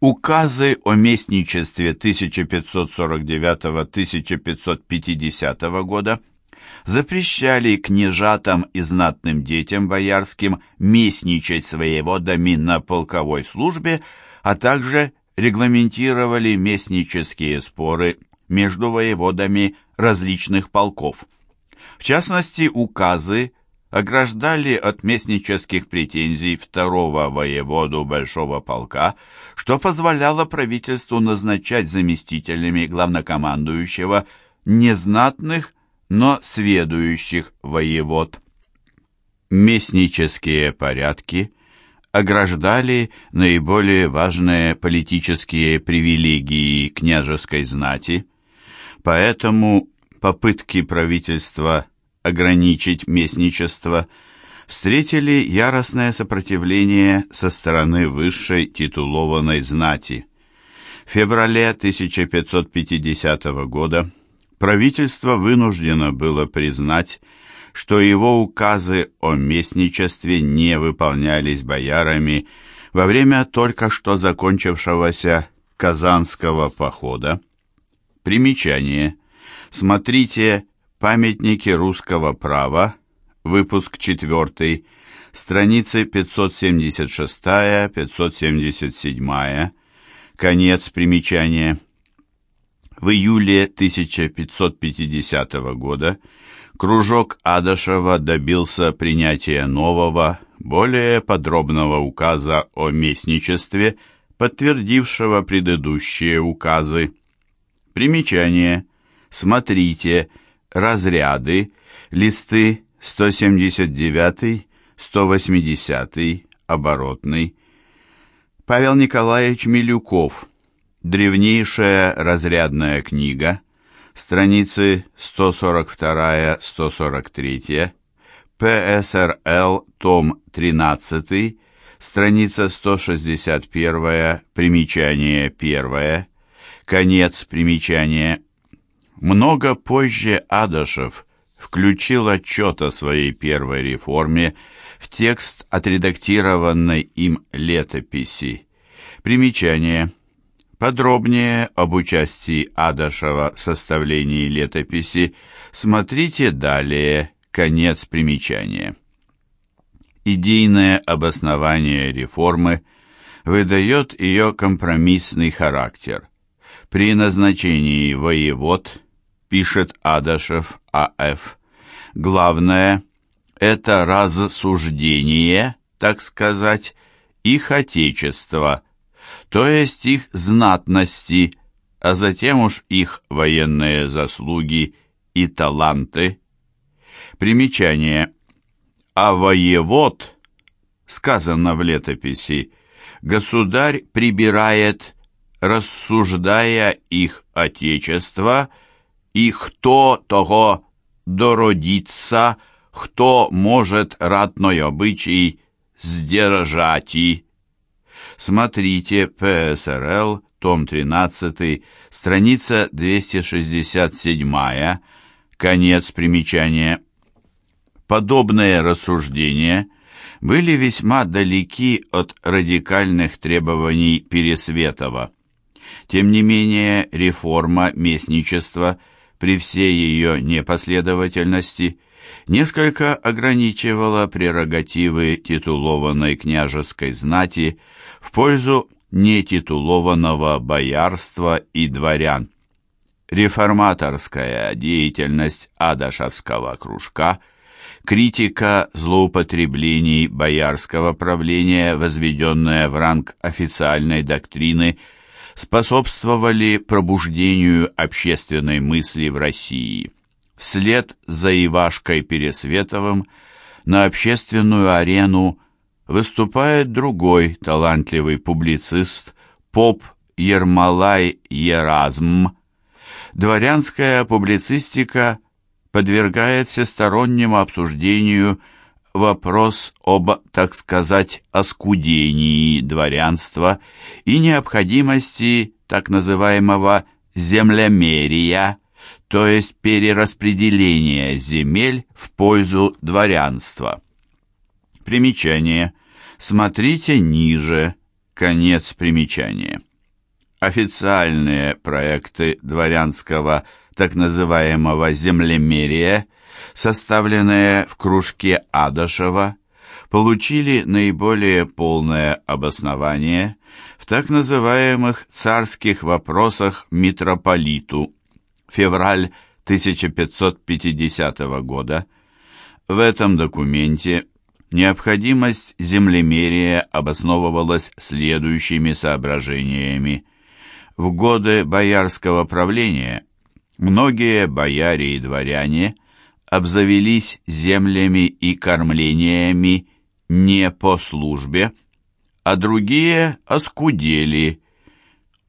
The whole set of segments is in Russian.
Указы о местничестве 1549-1550 года запрещали княжатам и знатным детям боярским местничать своеводами на полковой службе, а также регламентировали местнические споры между воеводами различных полков. В частности, указы ограждали от местнических претензий второго воеводу Большого полка, что позволяло правительству назначать заместителями главнокомандующего незнатных, но сведущих воевод. Местнические порядки ограждали наиболее важные политические привилегии княжеской знати, поэтому попытки правительства ограничить местничество встретили яростное сопротивление со стороны высшей титулованной знати. В феврале 1550 года правительство вынуждено было признать, что его указы о местничестве не выполнялись боярами во время только что закончившегося Казанского похода. Примечание. Смотрите Памятники русского права, выпуск 4, страницы 576-577, конец примечания. В июле 1550 года кружок Адашева добился принятия нового, более подробного указа о местничестве, подтвердившего предыдущие указы. Примечание. Смотрите разряды, листы 179, 180, оборотный. Павел Николаевич Милюков. Древнейшая разрядная книга. Страницы 142-143. ПСРЛ, том 13, страница 161, примечание 1, конец примечания много позже Адашев включил отчет о своей первой реформе в текст отредактированной им летописи. Примечание. Подробнее об участии Адашева в составлении летописи смотрите далее, конец примечания. Идейное обоснование реформы выдает ее компромиссный характер. При назначении воевод – пишет Адашев А.Ф. Главное – это рассуждение, так сказать, их отечества, то есть их знатности, а затем уж их военные заслуги и таланты. Примечание. А воевод, сказано в летописи, государь прибирает, рассуждая их отечество – і хто того дородиться, хто может ратной обычай сдержати. Смотрите ПСРЛ, том 13, страница 267, конец примечания. Подобные рассуждения были весьма далеки от радикальных требований Пересветова. Тем не менее, реформа местничества – при всей ее непоследовательности несколько ограничивала прерогативы титулованной княжеской знати в пользу нетитулованного боярства и дворян. Реформаторская деятельность Адашевского кружка, критика злоупотреблений боярского правления, возведенная в ранг официальной доктрины – способствовали пробуждению общественной мысли в России. Вслед за Ивашкой Пересветовым на общественную арену выступает другой талантливый публицист, поп Ермолай Еразм. Дворянская публицистика подвергает всестороннему обсуждению вопрос об, так сказать, оскудении дворянства и необходимости так называемого землемерия, то есть перераспределения земель в пользу дворянства. Примечание. Смотрите ниже. Конец примечания. Официальные проекты дворянского так называемого землемерия, составленные в кружке Адашева, получили наиболее полное обоснование в так называемых царских вопросах митрополиту, февраль 1550 года. В этом документе необходимость землемерия обосновывалась следующими соображениями. В годы боярского правления многие бояре и дворяне обзавелись землями и кормлениями не по службе, а другие оскудели,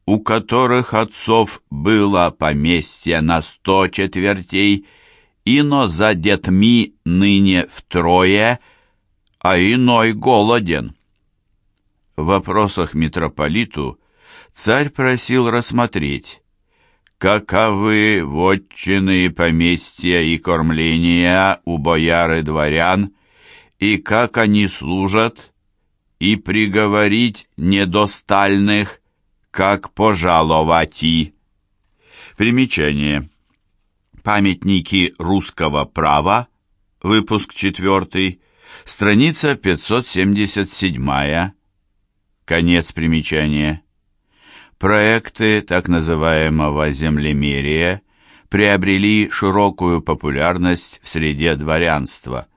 у которых отцов было поместье на сто четвертей, ино за детьми ныне втрое, а иной голоден. В вопросах митрополиту царь просил рассмотреть, каковы вотчины, поместья и кормления у бояр и дворян, и как они служат, и приговорить недостальных, как пожаловать и. Примечание. Памятники русского права, выпуск 4, страница 577, конец примечания. Проекты так называемого землемерия приобрели широкую популярность в среде дворянства.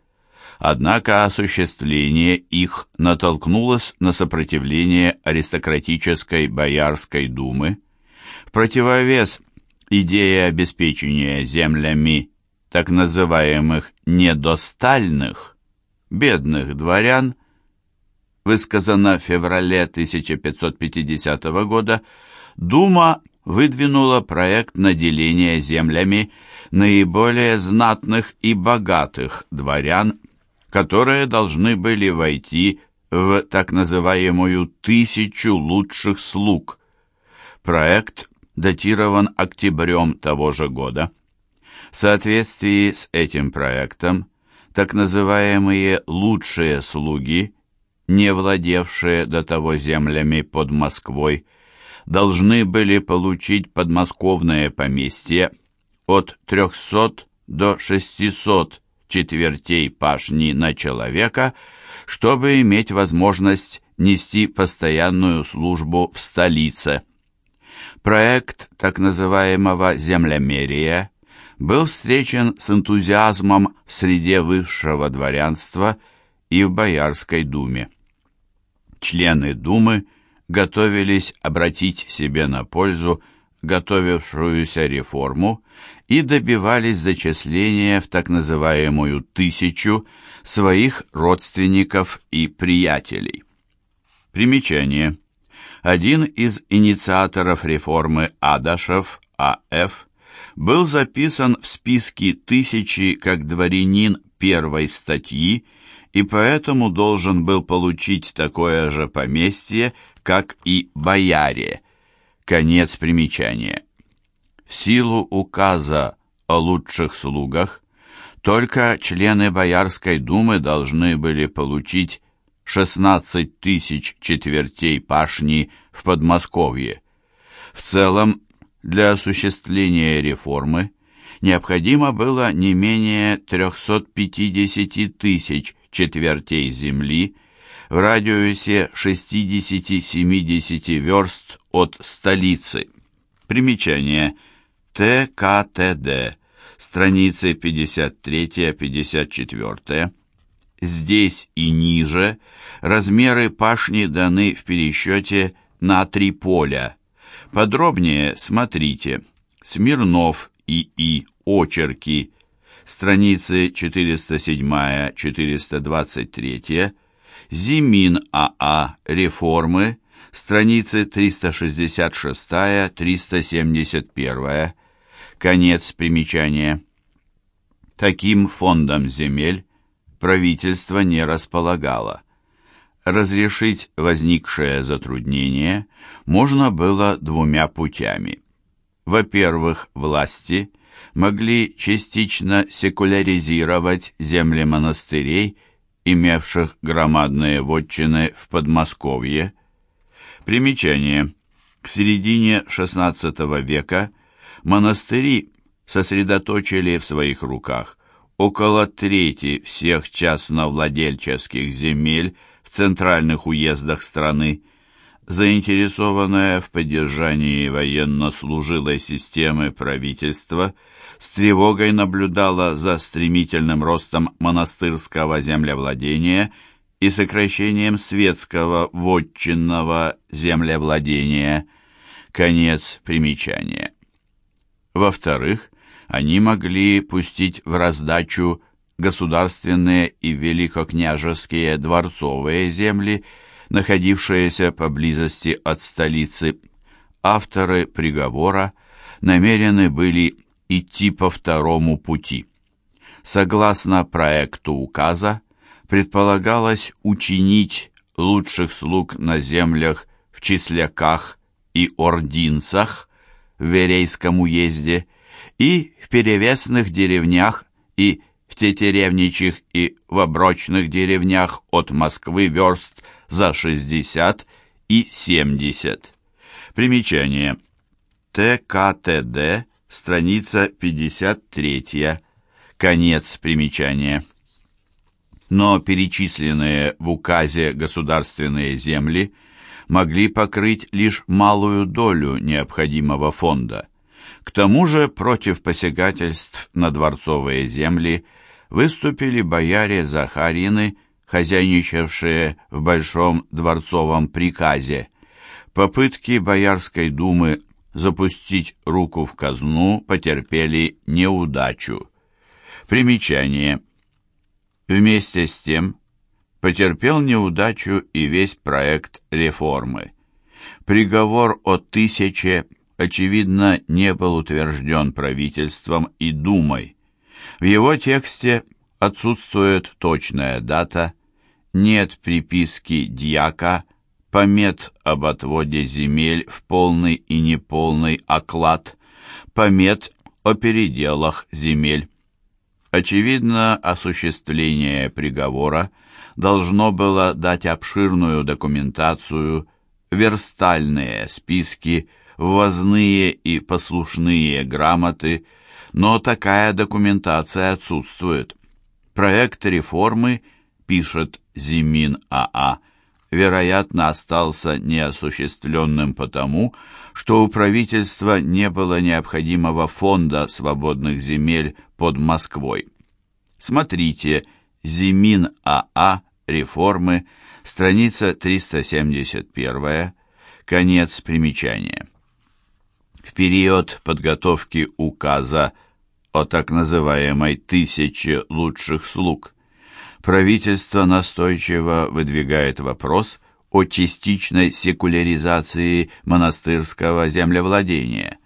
Однако осуществление их натолкнулось на сопротивление аристократической Боярской думы. В противовес идее обеспечения землями так называемых «недостальных», бедных дворян, высказано в феврале 1550 года, Дума выдвинула проект наделения землями наиболее знатных и богатых дворян которые должны были войти в так называемую «тысячу лучших слуг». Проект датирован октябрем того же года. В соответствии с этим проектом, так называемые «лучшие слуги», не владевшие до того землями под Москвой, должны были получить подмосковное поместье от 300 до 600 четвертей пашни на человека, чтобы иметь возможность нести постоянную службу в столице. Проект так называемого землемерия был встречен с энтузиазмом в среде высшего дворянства и в Боярской думе. Члены думы готовились обратить себе на пользу готовившуюся реформу и добивались зачисления в так называемую «тысячу» своих родственников и приятелей. Примечание. Один из инициаторов реформы Адашев, А.Ф., был записан в списке тысячи как дворянин первой статьи и поэтому должен был получить такое же поместье, как и бояре. Конец примечания. В силу указа о лучших слугах только члены Боярской думы должны были получить 16 тысяч четвертей пашни в Подмосковье. В целом, для осуществления реформы необходимо было не менее 350 тысяч четвертей земли в радиусе 60-70 верст от столицы. Примечание – ТКТД, страницы 53-54. Здесь и ниже размеры пашни даны в пересчете на три поля. Подробнее смотрите. Смирнов И.И. Очерки. Страницы 407-423. Зимин А.А. А. Реформы. Страницы 366-371. Конец примечания. Таким фондом земель правительство не располагало. Разрешить возникшее затруднение можно было двумя путями. Во-первых, власти могли частично секуляризировать земли монастырей, имевших громадные вотчины в Подмосковье. Примечание. К середине XVI века монастыри сосредоточили в своих руках около трети всех частновладельческих земель в центральных уездах страны. Заинтересованное в поддержании военно-служилой системы правительства с тревогой наблюдало за стремительным ростом монастырского землевладения и сокращением светского вотчинного землевладения. Конец примечания. Во-вторых, они могли пустить в раздачу государственные и великокняжеские дворцовые земли, находившиеся поблизости от столицы. Авторы приговора намерены были идти по второму пути. Согласно проекту указа, предполагалось учинить лучших слуг на землях в Числяках и Ординцах в Верейском уезде и в перевесных деревнях и в Тетеревничих и в оброчных деревнях от Москвы верст за 60 и 70. Примечание. ТКТД, страница 53. Конец примечания. Но перечисленные в указе государственные земли могли покрыть лишь малую долю необходимого фонда – к тому же против посягательств на дворцовые земли выступили бояре Захарины, хозяйничавшие в Большом дворцовом приказе. Попытки Боярской думы запустить руку в казну потерпели неудачу. Примечание. Вместе с тем потерпел неудачу и весь проект реформы. Приговор о тысяче очевидно, не был утвержден правительством и Думой. В его тексте отсутствует точная дата, нет приписки дьяка, помет об отводе земель в полный и неполный оклад, помет о переделах земель. Очевидно, осуществление приговора должно было дать обширную документацию, верстальные списки, ввозные и послушные грамоты, но такая документация отсутствует. Проект реформы, пишет Зимин АА, вероятно, остался неосуществленным потому, что у правительства не было необходимого фонда свободных земель под Москвой. Смотрите Зимин АА реформы, страница 371, конец примечания. В период подготовки указа о так называемой «тысяче лучших слуг» правительство настойчиво выдвигает вопрос о частичной секуляризации монастырского землевладения.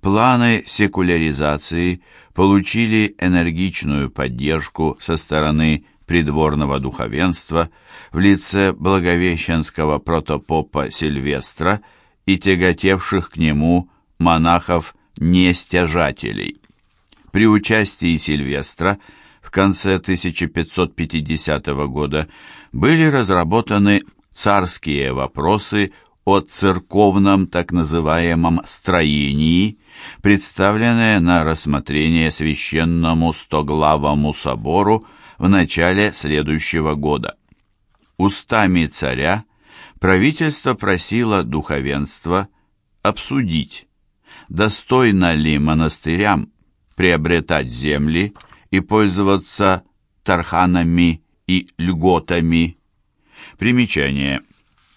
Планы секуляризации получили энергичную поддержку со стороны придворного духовенства в лице благовещенского протопопа Сильвестра и тяготевших к нему монахов-нестяжателей. При участии Сильвестра в конце 1550 года были разработаны царские вопросы о церковном так называемом строении, представленные на рассмотрение священному стоглавому собору в начале следующего года. Устами царя правительство просило духовенство обсудить, достойно ли монастырям приобретать земли и пользоваться тарханами и льготами. Примечание.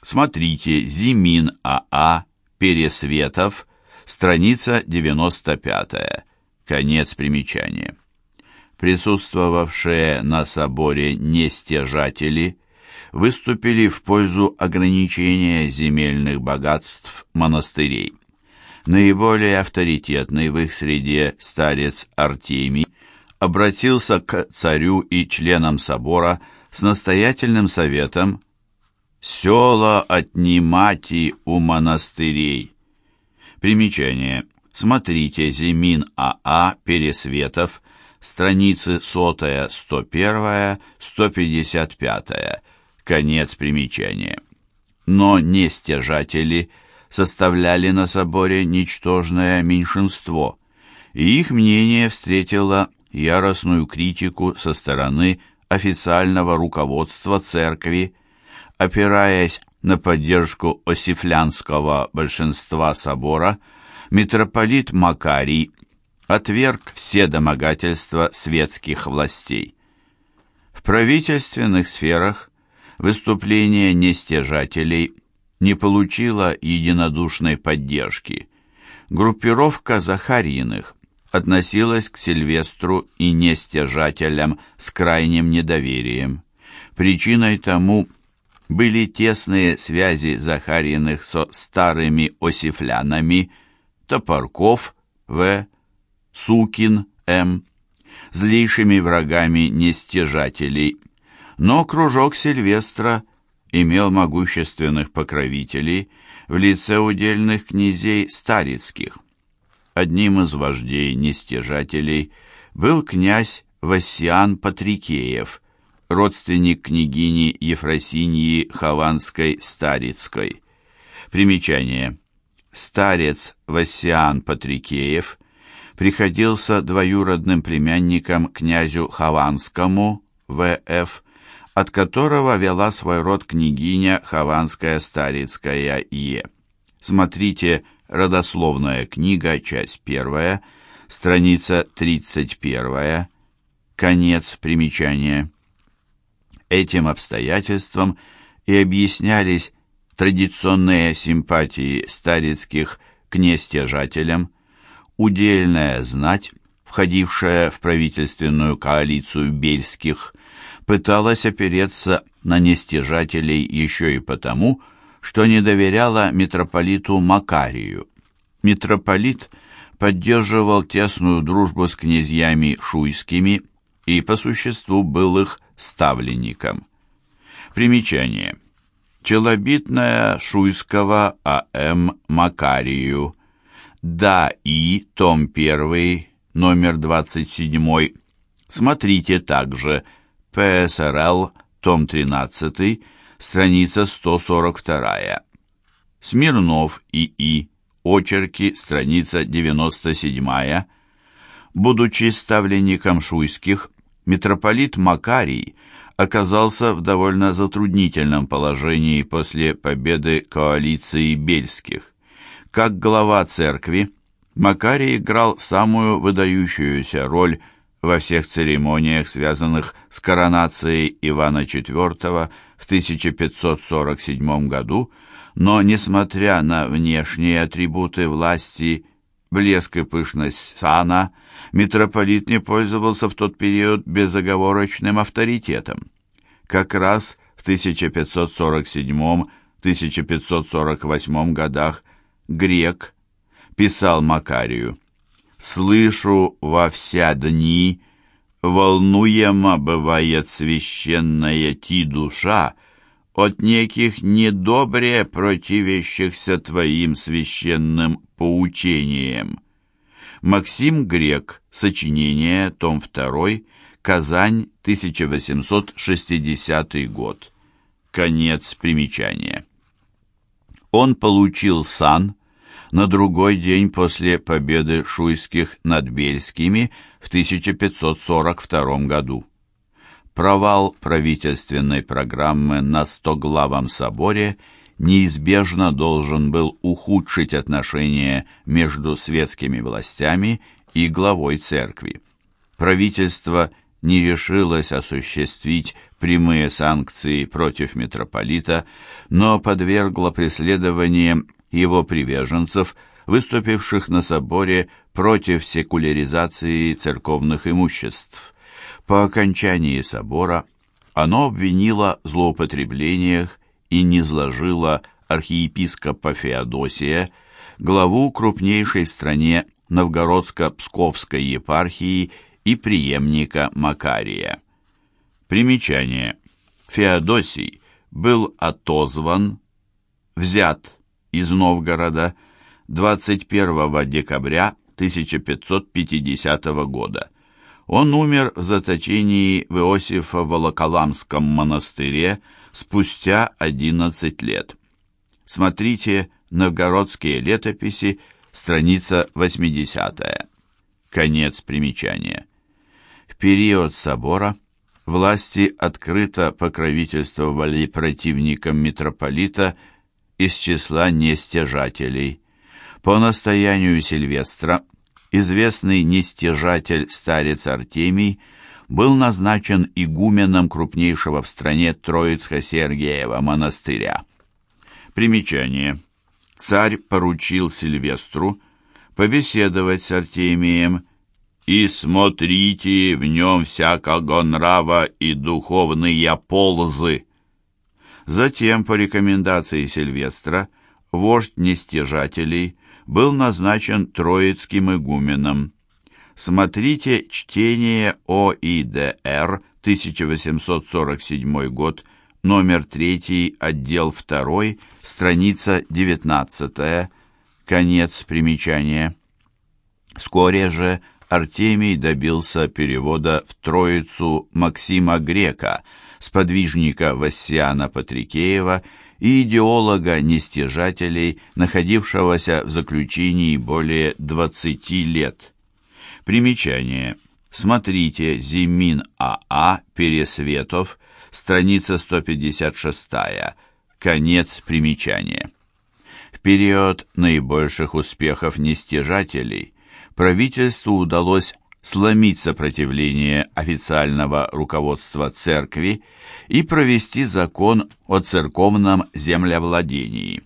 Смотрите Зимин АА, Пересветов, страница 95. Конец примечания. Присутствовавшие на соборе нестяжатели выступили в пользу ограничения земельных богатств монастырей. Наиболее авторитетный в их среде старец Артемий обратился к царю и членам собора с настоятельным советом «Села отнимати у монастырей». Примечание. Смотрите Зимин АА Пересветов, страницы 100, 101, 155. Конец примечания. Но не стяжатели – составляли на соборе ничтожное меньшинство, и их мнение встретило яростную критику со стороны официального руководства церкви, опираясь на поддержку осифлянского большинства собора, митрополит Макарий отверг все домогательства светских властей. В правительственных сферах выступление нестяжателей не получило единодушной поддержки. Группировка Захариных относилась к Сильвестру и нестяжателям с крайним недоверием. Причиной тому были тесные связи Захариных со старыми осифлянами Топорков В., Сукин М., злейшими врагами нестяжателей, но кружок Сильвестра имел могущественных покровителей в лице удельных князей Старицких. Одним из вождей нестяжателей был князь Вассиан Патрикеев, родственник княгини Ефросиньи Хованской-Старицкой. Примечание. Старец Вассиан Патрикеев приходился двоюродным племянником князю Хованскому, В.Ф., от которого вела свой род княгиня Хованская Старицкая Е. Смотрите Родословная книга, часть первая, страница 31, конец примечания. Этим обстоятельством и объяснялись традиционные симпатии старицких к нестяжателям, удельная знать, входившая в правительственную коалицию бельских, пыталась опереться на нестяжателей еще и потому, что не доверяла митрополиту Макарию. Митрополит поддерживал тесную дружбу с князьями шуйскими и по существу был их ставленником. Примечание. Челобитная Шуйского А.М. Макарию. Да и, том 1, номер 27. Смотрите также ПСРЛ, том 13, страница 142. Смирнов И.И. Очерки, страница 97. Будучи ставленником шуйских, митрополит Макарий оказался в довольно затруднительном положении после победы коалиции Бельских. Как глава церкви, Макарий играл самую выдающуюся роль во всех церемониях, связанных с коронацией Ивана IV в 1547 году, но, несмотря на внешние атрибуты власти, блеск и пышность сана, митрополит не пользовался в тот период безоговорочным авторитетом. Как раз в 1547-1548 годах грек писал Макарию «Слышу во вся дни, волнуемо бывает священная ти душа, от неких недобре противящихся твоим священным поучениям. Максим Грек, сочинение, том 2, Казань, 1860 год. Конец примечания. Он получил сан на другой день после победы шуйских над Бельскими в 1542 году провал правительственной программы на Стоглавом соборе неизбежно должен был ухудшить отношения между светскими властями и главой церкви. Правительство не решилось осуществить прямые санкции против митрополита, но подвергло преследованиям его приверженцев, выступивших на соборе против секуляризации церковных имуществ. По окончании собора оно обвинило в злоупотреблениях и низложило архиепископа Феодосия, главу крупнейшей в стране Новгородско-Псковской епархии и преемника Макария. Примечание. Феодосий был отозван, взят из Новгорода 21 декабря 1550 года. Он умер в заточении в Иосифо-Волоколамском монастыре спустя 11 лет. Смотрите Новгородские летописи, страница 80 Конец примечания. В период собора власти открыто покровительствовали противникам митрополита из числа нестяжателей. По настоянию Сильвестра известный нестяжатель старец Артемий был назначен игуменом крупнейшего в стране Троицко-Сергиева монастыря. Примечание. Царь поручил Сильвестру побеседовать с Артемием и смотрите в нем всякого нрава и духовные ползы. Затем, по рекомендации Сильвестра, вождь нестяжателей был назначен троицким игуменом. Смотрите чтение ОИДР, 1847 год, номер 3, отдел 2, страница 19, конец примечания. Вскоре же Артемий добился перевода в Троицу Максима Грека, сподвижника Вассиана Патрикеева и идеолога-нестяжателей, находившегося в заключении более 20 лет. Примечание. Смотрите Зимин АА, Пересветов, страница 156, конец примечания. В период наибольших успехов нестяжателей правительству удалось сломить сопротивление официального руководства церкви и провести закон о церковном землевладении.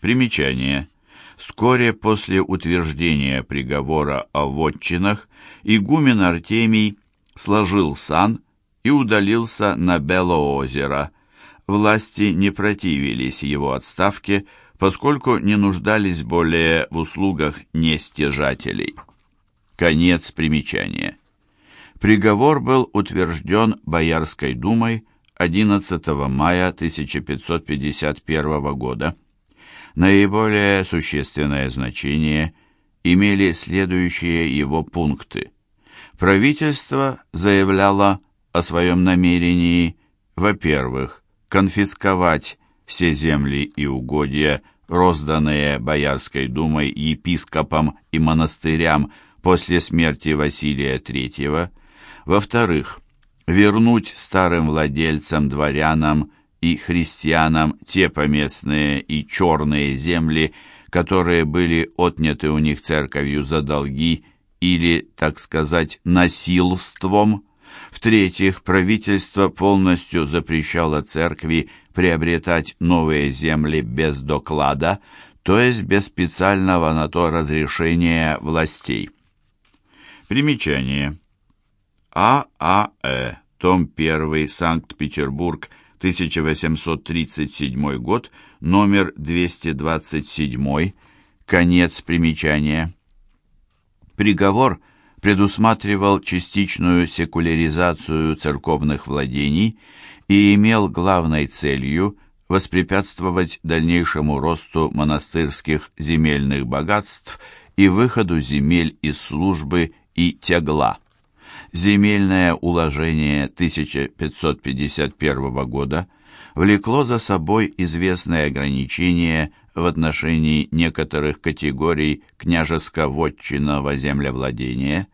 Примечание. Вскоре после утверждения приговора о вотчинах игумен Артемий сложил сан и удалился на Белоозеро. Власти не противились его отставке, поскольку не нуждались более в услугах нестяжателей. Конец примечания. Приговор был утвержден Боярской думой 11 мая 1551 года. Наиболее существенное значение имели следующие его пункты. Правительство заявляло о своем намерении, во-первых, конфисковать все земли и угодья, розданные Боярской думой епископам и монастырям после смерти Василия III, во-вторых, вернуть старым владельцам, дворянам и христианам те поместные и черные земли, которые были отняты у них церковью за долги или, так сказать, насилством. В-третьих, правительство полностью запрещало церкви приобретать новые земли без доклада, то есть без специального на то разрешения властей. Примечание. ААЭ. Том 1. Санкт-Петербург. 1837 год. Номер 227. Конец примечания. Приговор предусматривал частичную секуляризацию церковных владений и имел главной целью воспрепятствовать дальнейшему росту монастырских земельных богатств и выходу земель из службы и тягла. Земельное уложение 1551 года влекло за собой известные ограничения в отношении некоторых категорий княжеско-вотчинного землевладения.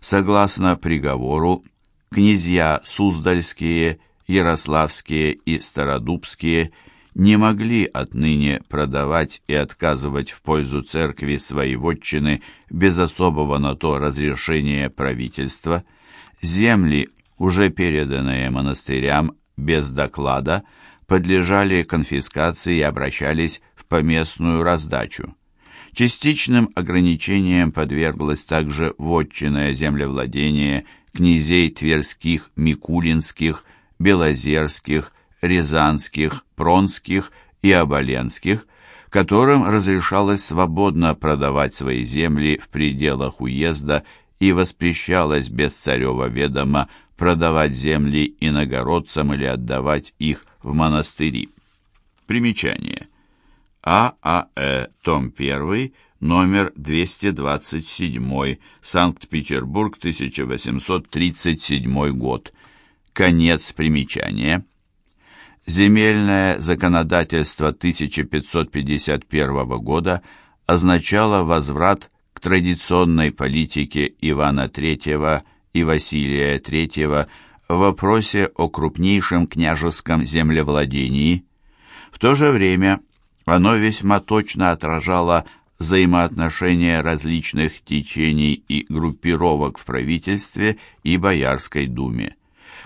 Согласно приговору, князья Суздальские, Ярославские и Стародубские – не могли отныне продавать и отказывать в пользу церкви свои вотчины без особого на то разрешения правительства, земли, уже переданные монастырям без доклада, подлежали конфискации и обращались в поместную раздачу. Частичным ограничением подверглось также вотчинное землевладение князей Тверских, Микулинских, Белозерских, рязанских, пронских и оболенских, которым разрешалось свободно продавать свои земли в пределах уезда и воспрещалось без царева ведома продавать земли иногородцам или отдавать их в монастыри. Примечание. ААЭ, том 1, номер 227, Санкт-Петербург, 1837 год. Конец примечания. Земельное законодательство 1551 года означало возврат к традиционной политике Ивана III и Василия III в вопросе о крупнейшем княжеском землевладении. В то же время оно весьма точно отражало взаимоотношения различных течений и группировок в правительстве и Боярской думе.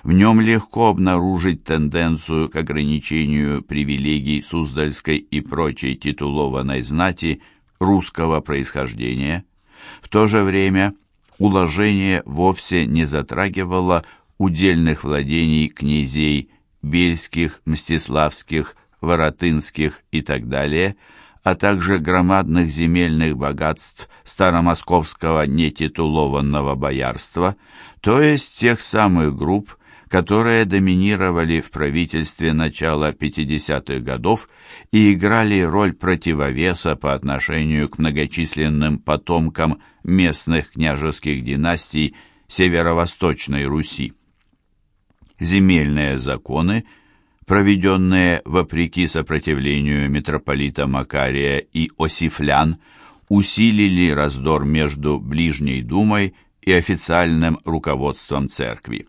В нем легко обнаружить тенденцию к ограничению привилегий Суздальской и прочей титулованной знати русского происхождения. В то же время уложение вовсе не затрагивало удельных владений князей Бельских, Мстиславских, Воротынских и так далее, а также громадных земельных богатств старомосковского нетитулованного боярства, то есть тех самых групп, которые доминировали в правительстве начала 50-х годов и играли роль противовеса по отношению к многочисленным потомкам местных княжеских династий Северо-Восточной Руси. Земельные законы, проведенные вопреки сопротивлению митрополита Макария и осифлян, усилили раздор между Ближней Думой и официальным руководством церкви.